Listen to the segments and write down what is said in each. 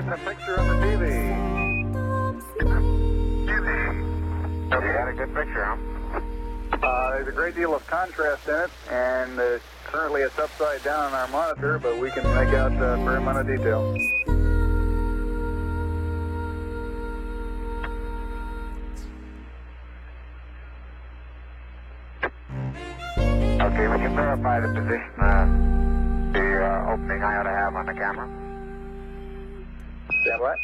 getting a picture on the TV. Have you got a good picture, huh? Uh, there's a great deal of contrast in it, and uh, currently it's upside down on our monitor, but we can make out a fair amount of detail. Okay, we can verify the position, uh, the uh, opening I ought to have on the camera. By.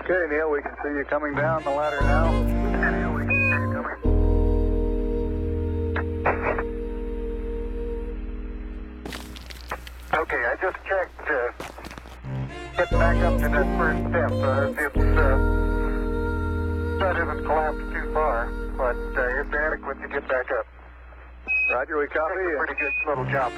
Okay, Neil, we can see you coming down the ladder now. We copy. It's a pretty good little jump.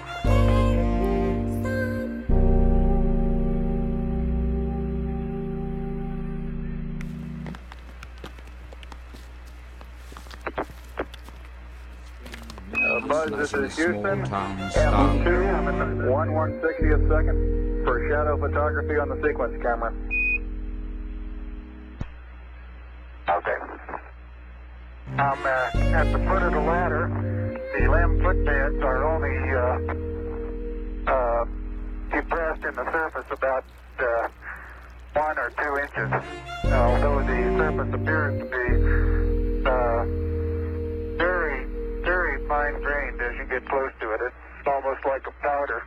Uh, Buzz, this is Houston. Small-town style. M2, I'm at the 1 160th second for shadow photography on the sequence camera. Okay. I'm uh, at the foot of the ladder. The LM footpads are only uh, uh, depressed in the surface about uh, one or two inches, although the surface appears to be uh, very, very fine grained as you get close to it. It's almost like a powder.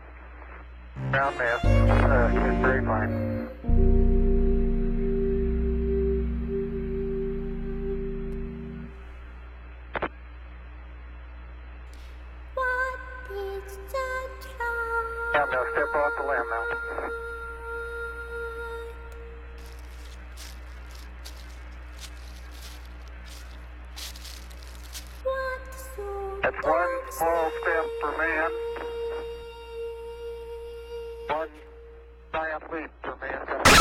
Ground mass uh, is very fine. Yeah, now step off the LM now. That's one small step for man, one giant leap for mankind.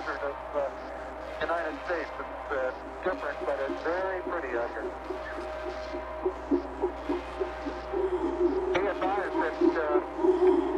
desert of the uh, United States. It's uh, different, but it's very pretty out here. He is that.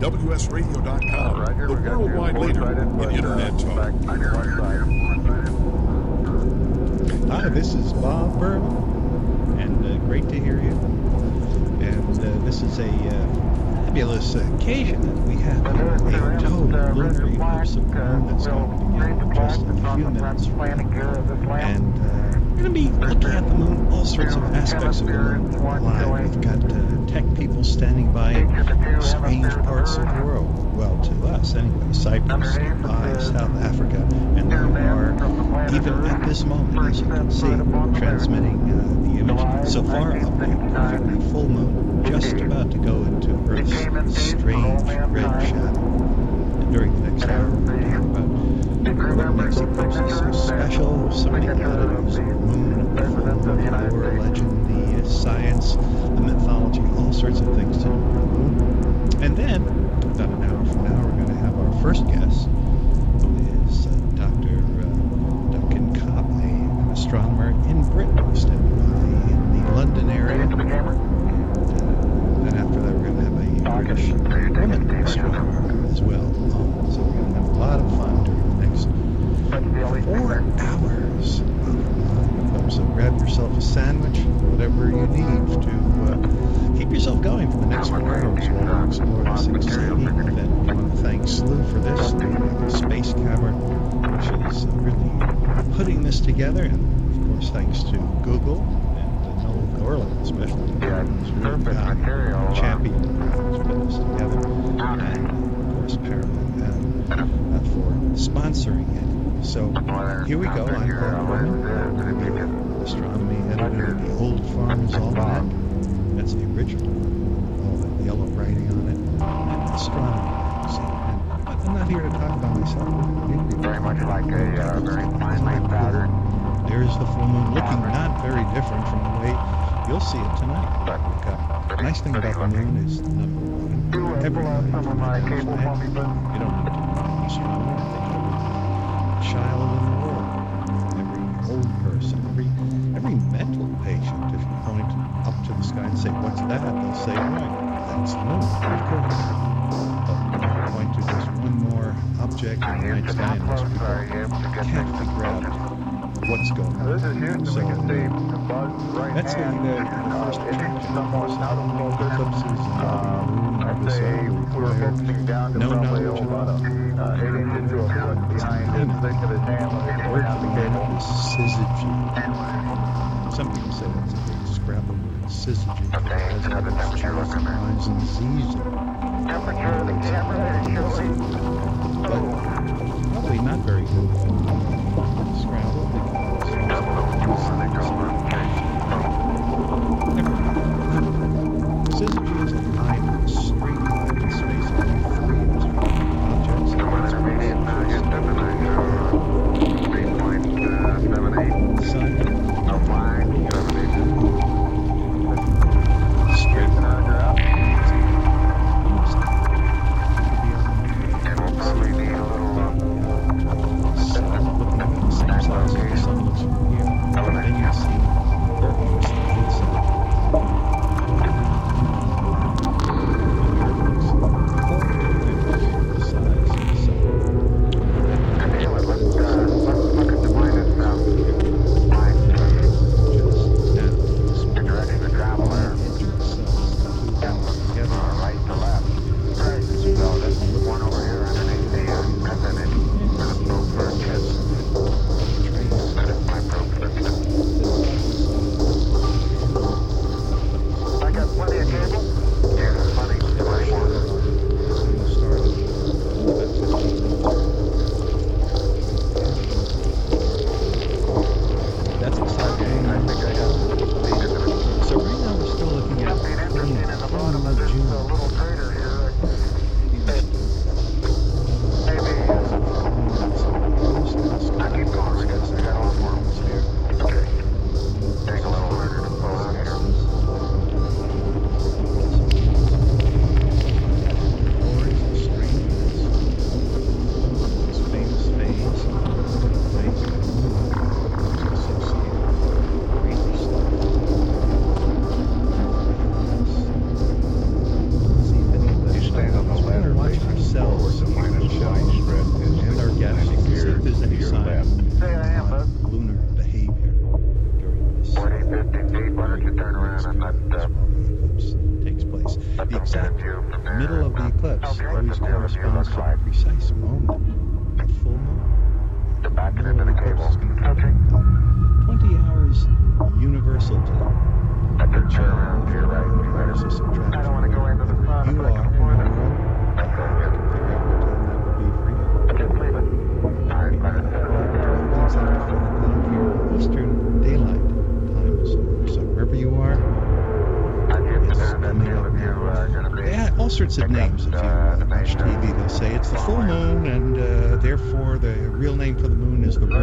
Powered WSRadio.com, Right the we got you worldwide leader side input, in internet uh, talk. Back on your right side. Hi, this is Bob Berman, and uh, great to hear you. And uh, this is a uh, fabulous occasion that we have But here, there's a the total lunar register of the uh, that's we'll going to read the begin in just a that's on few minutes from landing now. gear of this. And uh, we're going to be looking at the moon, all sorts of aspects of the moon live. We've got uh, tech people standing by in strange parts of the world. Well, to us anyway, Cyprus, Dubai, South Africa, and there are, even at this moment, as you can see, transmitting uh, the image. So far up there, perfectly full moon, just about to go into Earth's strange red shadow. And during the next hour, we're going to talk about what makes eclipses so special, so many of moon, the legend, the uh, science, the mythology, all sorts of things to do the moon. And then, about an hour from now, we're going to have our first guest, who is uh, Dr. Uh, Duncan Cobb, an astronomer in Britain, who's standing together, and of course thanks to Google and Noel Gorlin especially, Yeah, who's material, uh, champion to put this together, and of course Paramount uh, for sponsoring it. So here we go. I'm Berman, the astronomy editor of the Old Farmer's Almanac. That's the original, all that yellow writing on it, and astronomy magazine. I'm not here to talk about myself. Very much like a uh, very There's the full moon, looking not very different from the way you'll see it tonight. The uh, nice thing about the moon is number one, Do uh, everybody of my can cable for me, understand. please. You don't need to be an astronomer. I think every child in the world, every old person, every every mental patient, if you point up to the sky and say, "What's that?" they'll say, "Right, that's the moon." Of course. But point to just one more object in the night sky, and most people Are you able to get can't things figure out what's going on. This is Houston. So, we can see Buzz's right that's the, hand. the, the first uh, somewhat out of focus. Eclipses Um, I'd say we were focusing down to no probably about uh, eight inches to a foot behind his thick of his hand when he word out the the cable. syzygy. Some people say that's a big scrabble word, syzygy. Okay, As in how's the temperature there? Rhymes and Z's. Temperature of the camera is showing. But probably not very good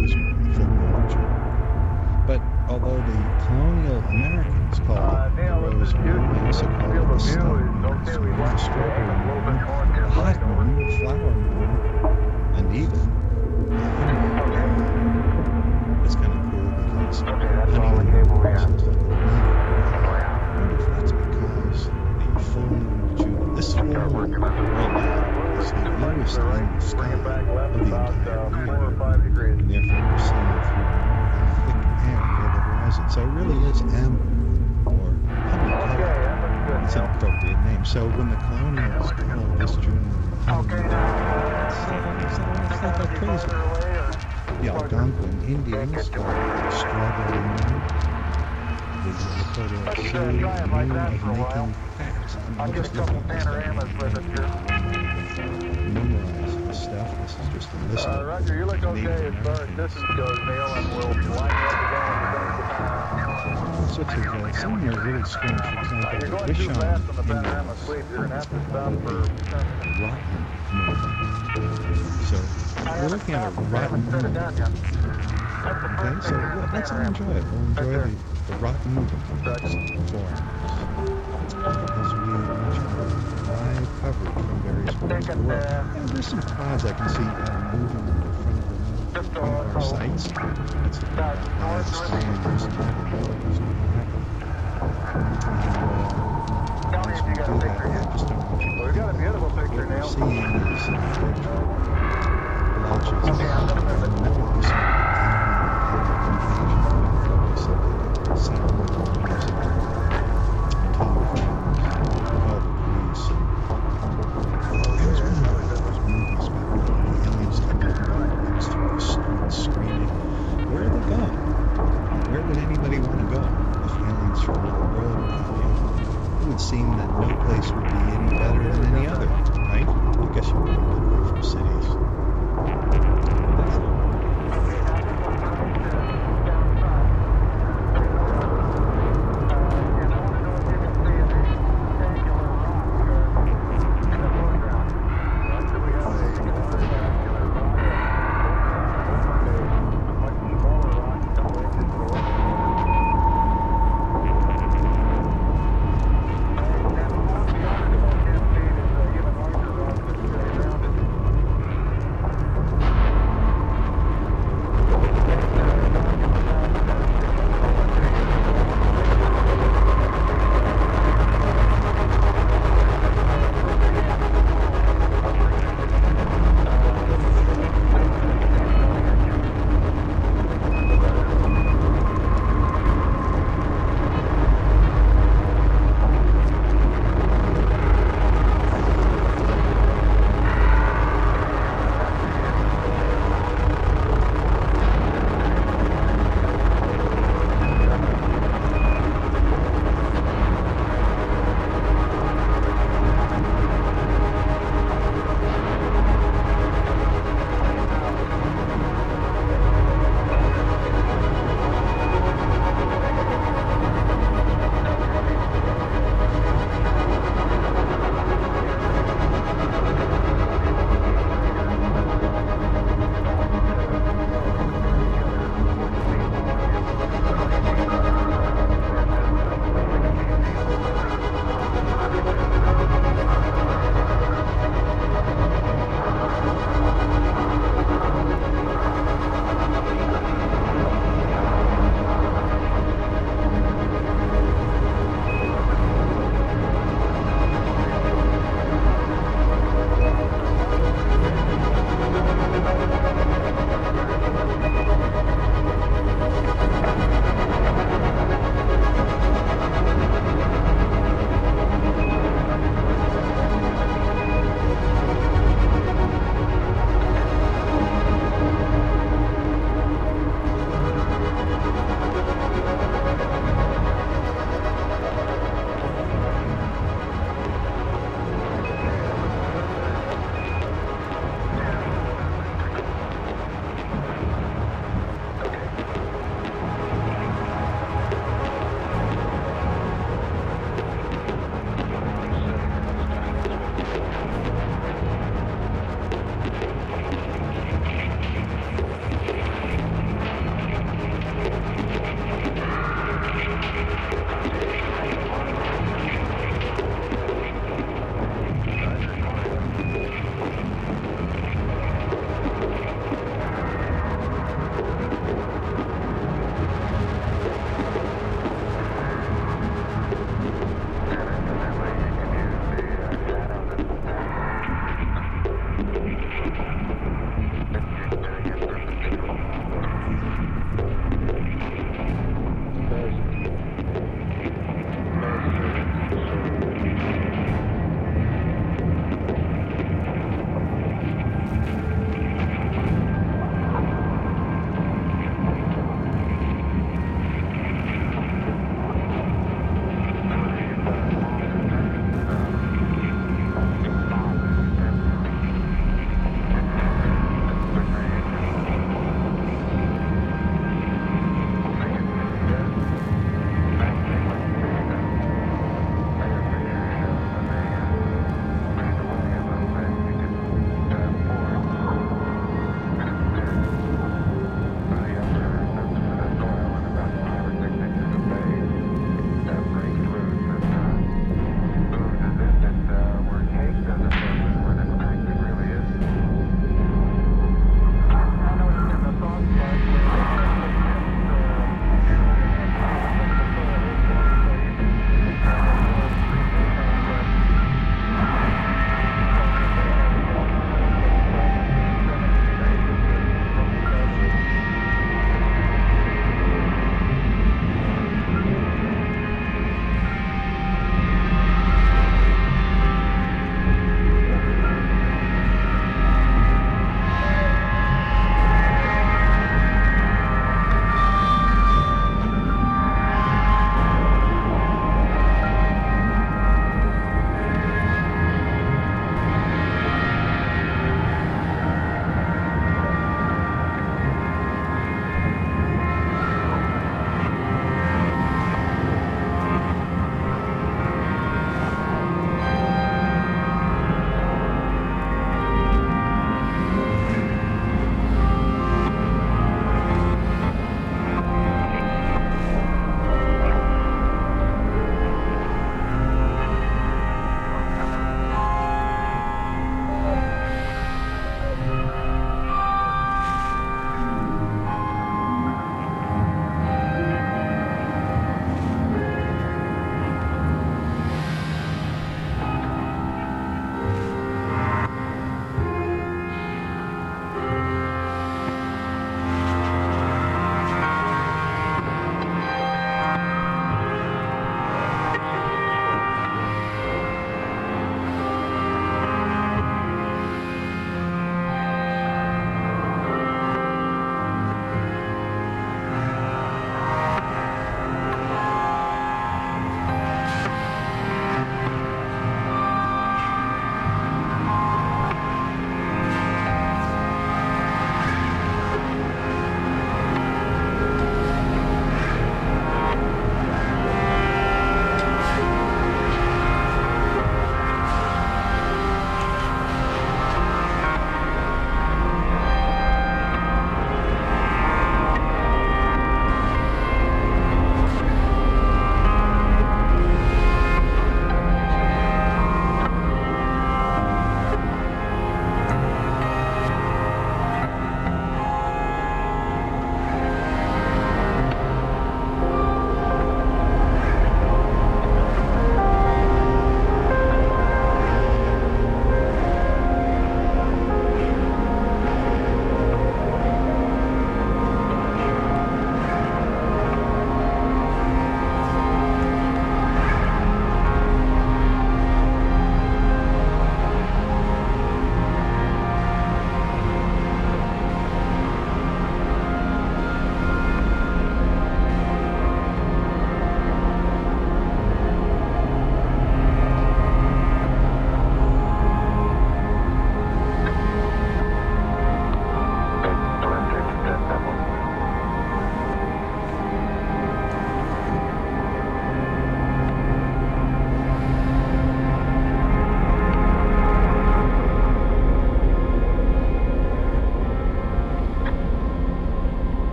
was football. But although the colonial Americans called it the Rose Bowl it the Stone Massacre, So it really is amber or amber It's an appropriate name. So when the colonials called this June okay, The Algonquin Indians called strawberry moon. The Lakota Sioux moon of making facts. I'm just looking at this stuff. This is just a list. Uh, Roger, you look okay as far as distance goes, Neil, and we'll line up again such a uh, some are really strange. For example, Wishon index, rotten Nova. So we're looking at a rotten Nova. Okay, so well, let's all enjoy it. We'll enjoy the, the rotten Nova forms. As we enjoy live coverage from various parts of the world. And there's some pods I can see uh, moving our sites. It's north, northeast. Tell me if you got a picture yet. We've got a beautiful picture now. Seeing these. Okay, I'm going to move it.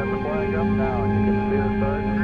got the flag up now, and you can see the start.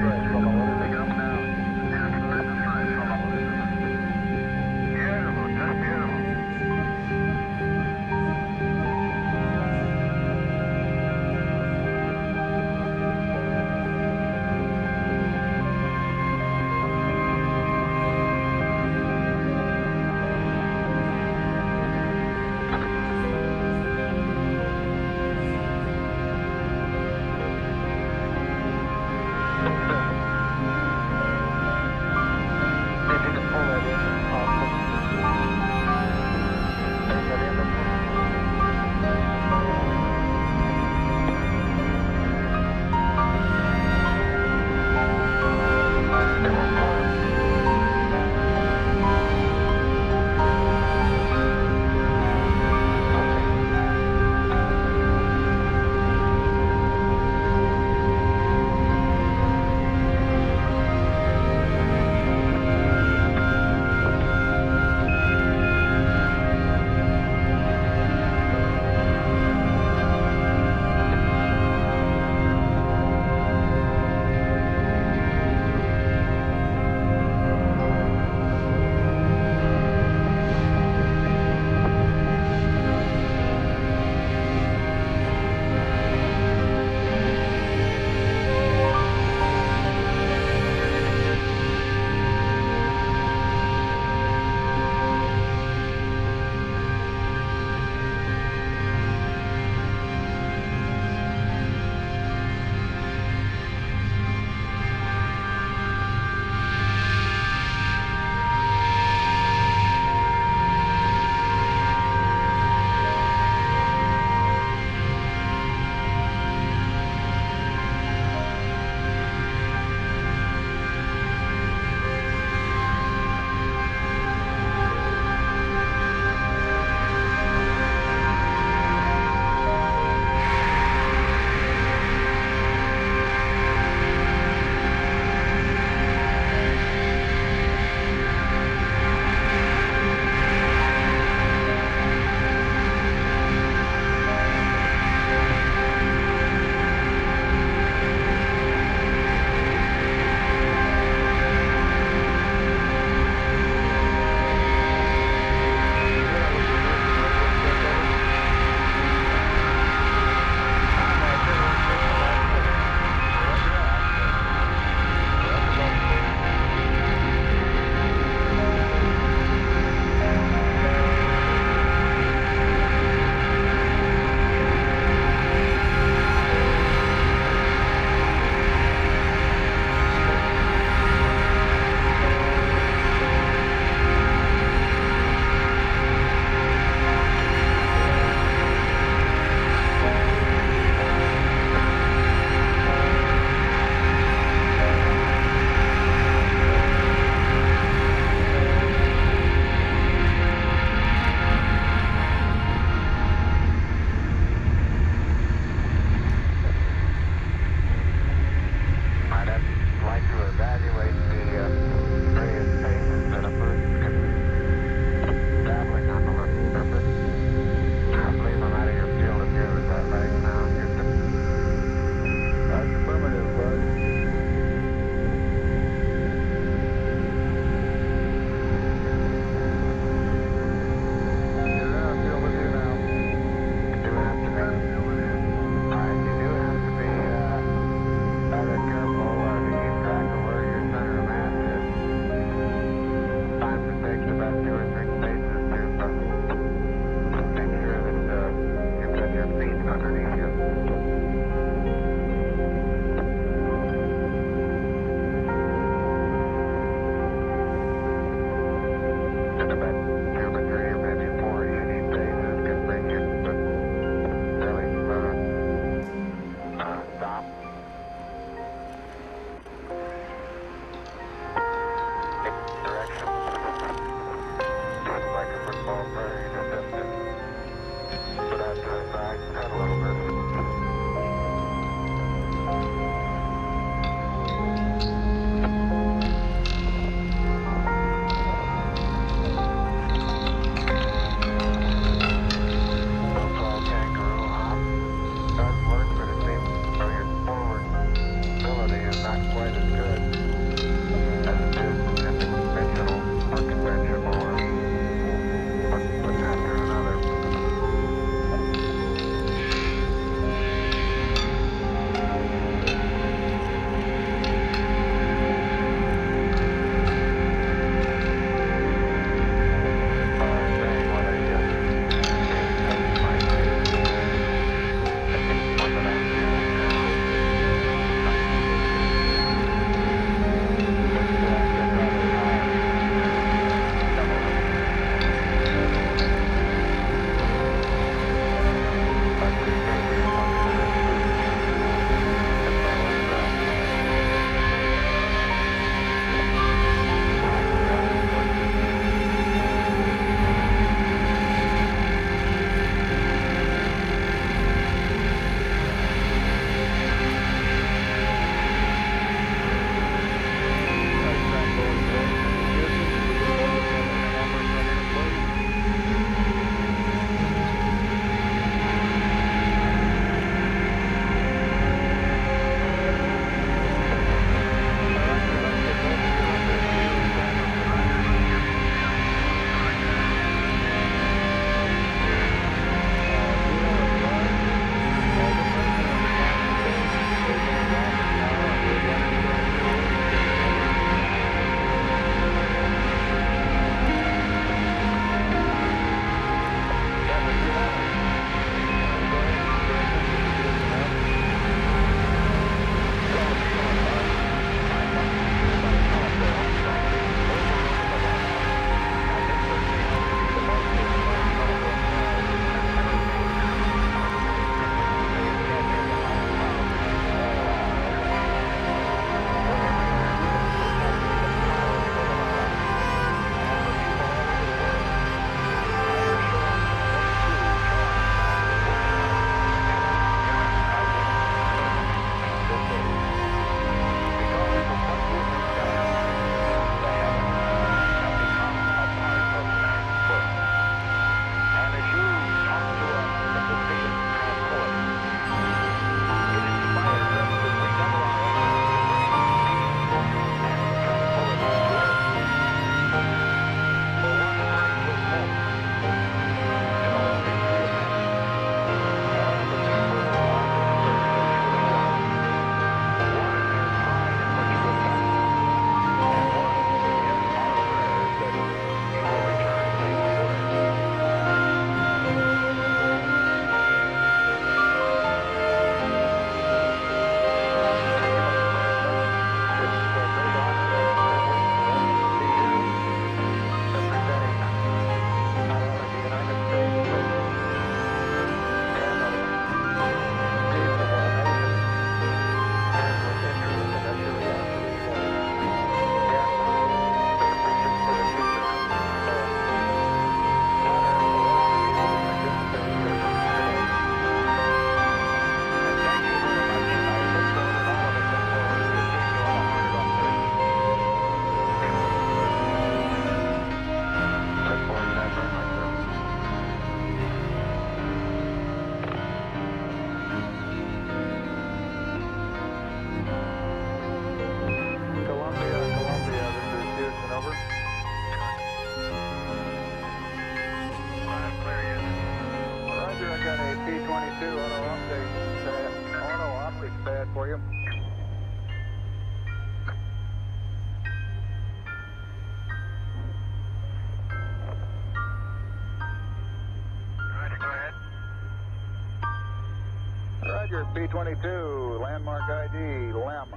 Roger, B-22, landmark ID, LEM,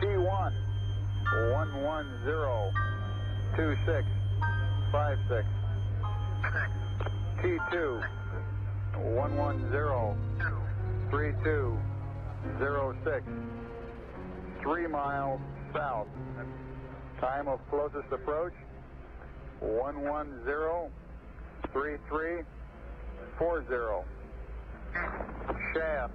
T1, 1102656. T2, 1103206. Three miles south. Time of closest approach, 1103340. Shaft,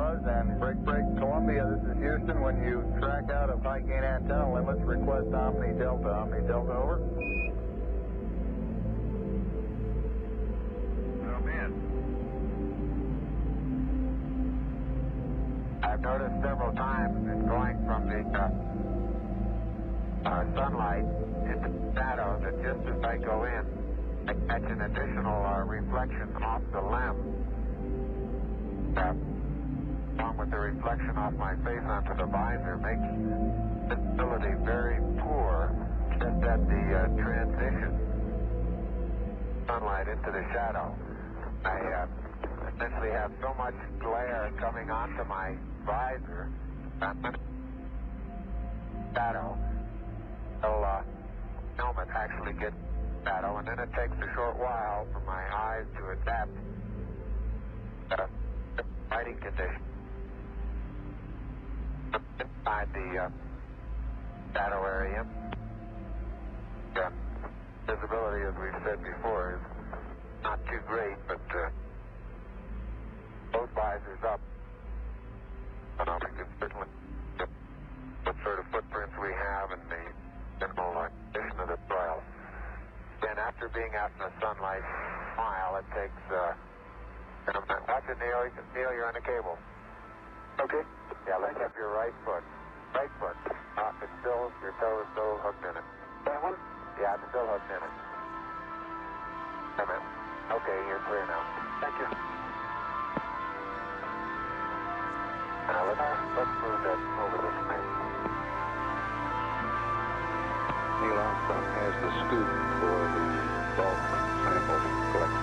Buzz and Break Break Columbia. This is Houston. When you track out of high gain antenna limits, request Omni Delta. Omni Delta, over. Man. I've noticed several times it's going from the uh, uh, sunlight into shadow that just as I go in, I catch an additional uh, reflection off the lamp. Uh, along with the reflection off my face onto the visor makes visibility very poor just at the uh, transition sunlight into the shadow. I uh, essentially have so much glare coming onto my visor shadow will uh, helmet actually get shadow, and then it takes a short while for my eyes to adapt to the lighting conditions. Inside the uh, shadow area, the visibility, as we've said before, is not too great, but uh, both visors up. Uh, we can certainly what sort of footprints we have and the general uh, condition of the soil. Then after being out in the sunlight a while, it takes, uh, and I'm not, watch it, Neil. Neil, you're on the cable. Okay. Yeah, lift up your right foot. Right foot. Uh, it's still, your toe is still hooked in it. That one? Yeah, it's still hooked in it. Come in. Okay, you're clear now. Thank you. Now let's, let's move that over this way. Neil Armstrong has the scoop for the bulk sample collection.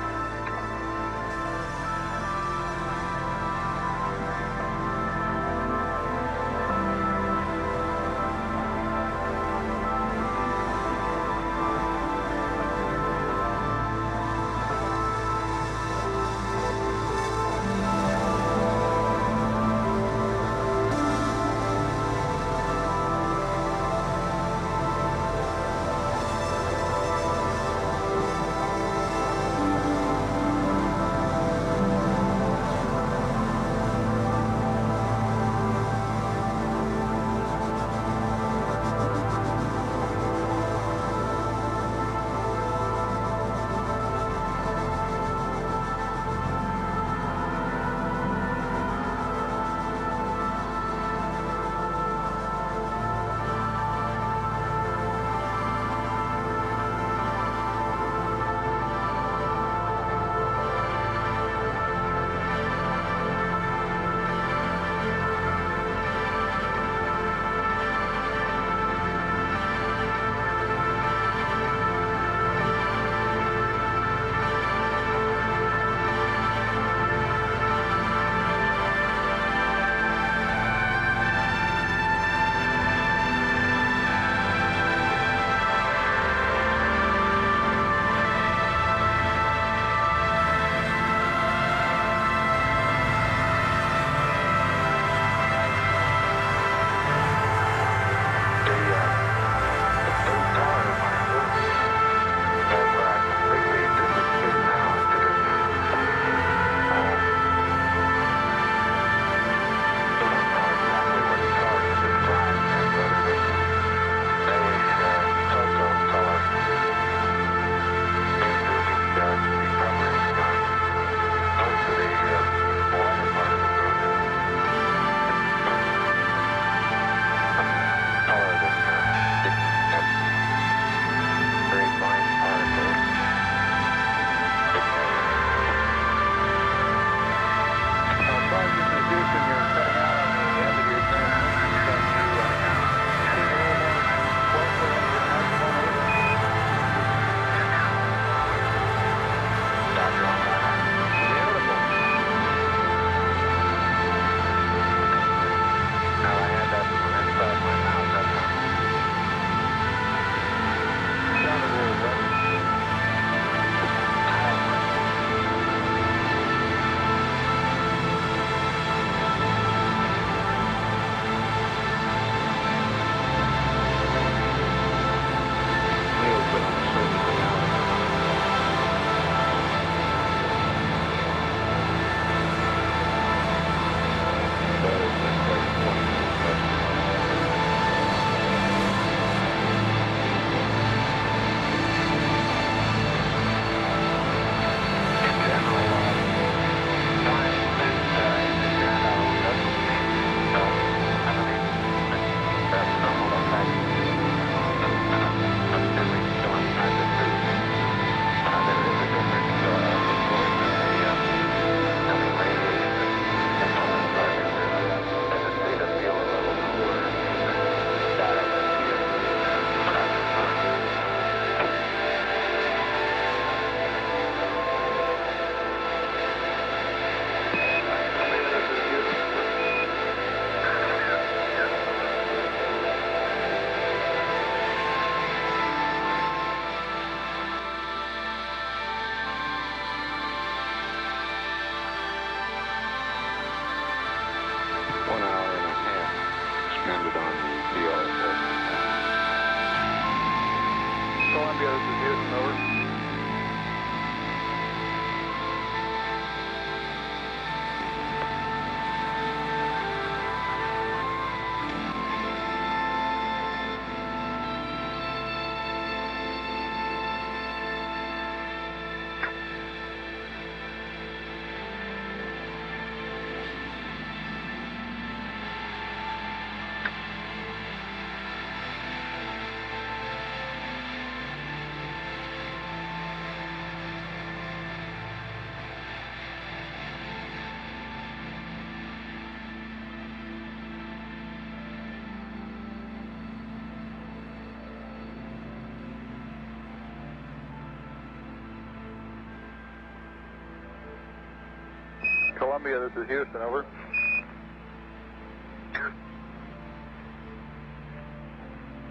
Columbia, this is Houston, over.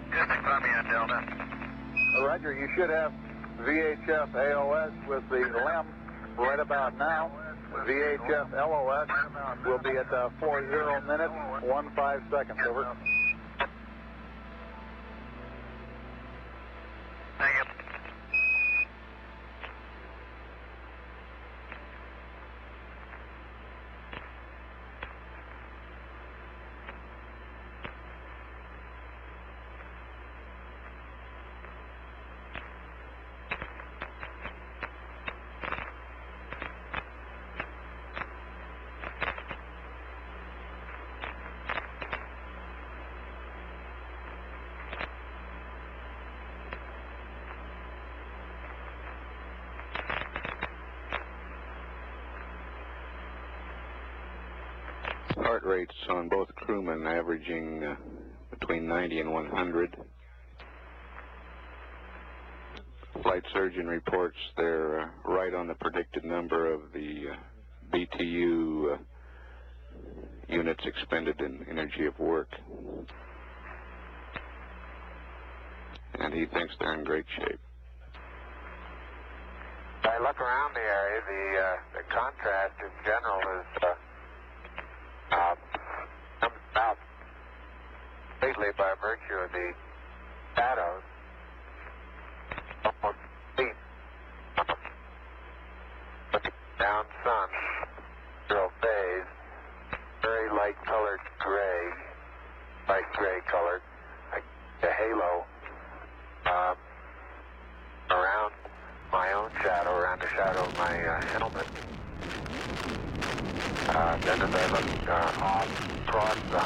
Houston, Columbia, Delta. Roger, you should have VHF AOS with the LEM right about now. VHF LOS will be at uh, 40 minutes, 15 seconds, over. Rates on both crewmen averaging uh, between 90 and 100. Flight surgeon reports they're uh, right on the predicted number of the uh, BTU uh, units expended in energy of work. And he thinks they're in great shape. I look around the area, the, uh, the contrast in general is uh, about completely by virtue of the shadows. Almost. Looking down sun, zero phase, very light colored gray, light gray colored, like a halo um, around my own shadow, around the shadow of my uh, helmet. Uh, then as I look uh, off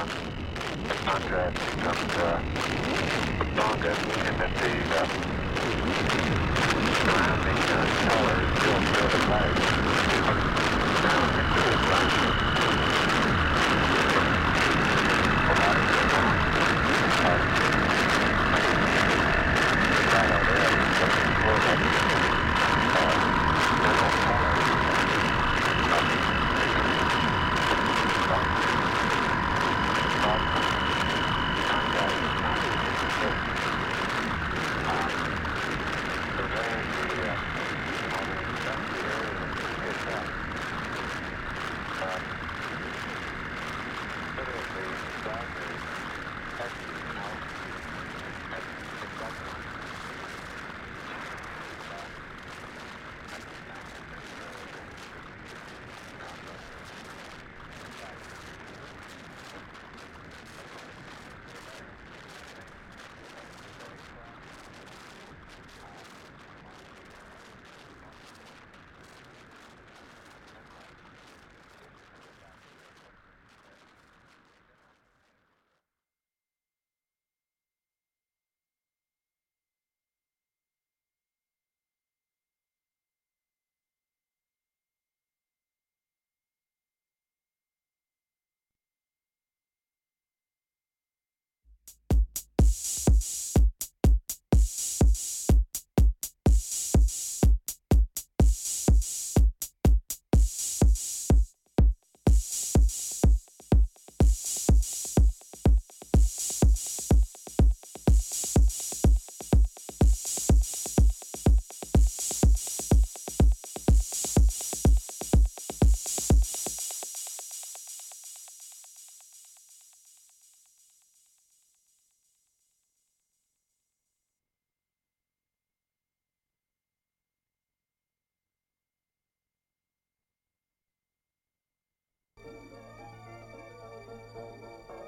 Contract becomes uh, longer and that the uh, surrounding uh, colors don't